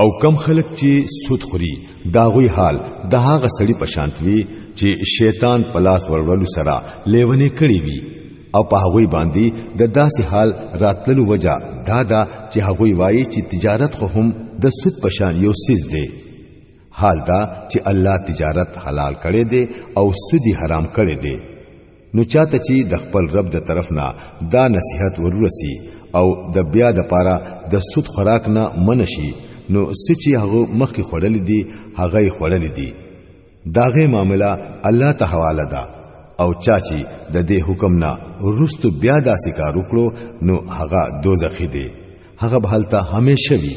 او کم خلک چې سود خوري دا غوي حال د هغه سړي په شانت وي چې شیطان پلاس ورولو سره لیونه کړی وي او په هغه باندې د داسې حال راتللو وجہ دا دا چې هغه وایي چې تجارت خو هم د سود په شان یو سیز دی حال دا چې الله تجارت حلال کړي دي او سودی حرام کړي دي نو چاته چې د خپل رب د طرف نه دا نصيحت ورورسي او د بیا د پاره د سود خوراک نه منشي نو سچي هغه مخکې خړل دي هغه خړل دي داغه معاملہ الله ته حواله ده او چاچی د دې حکم نه رستو بیا داسې کار وکړو نو هغه دوزخی دی هغه به هلته همیشه وي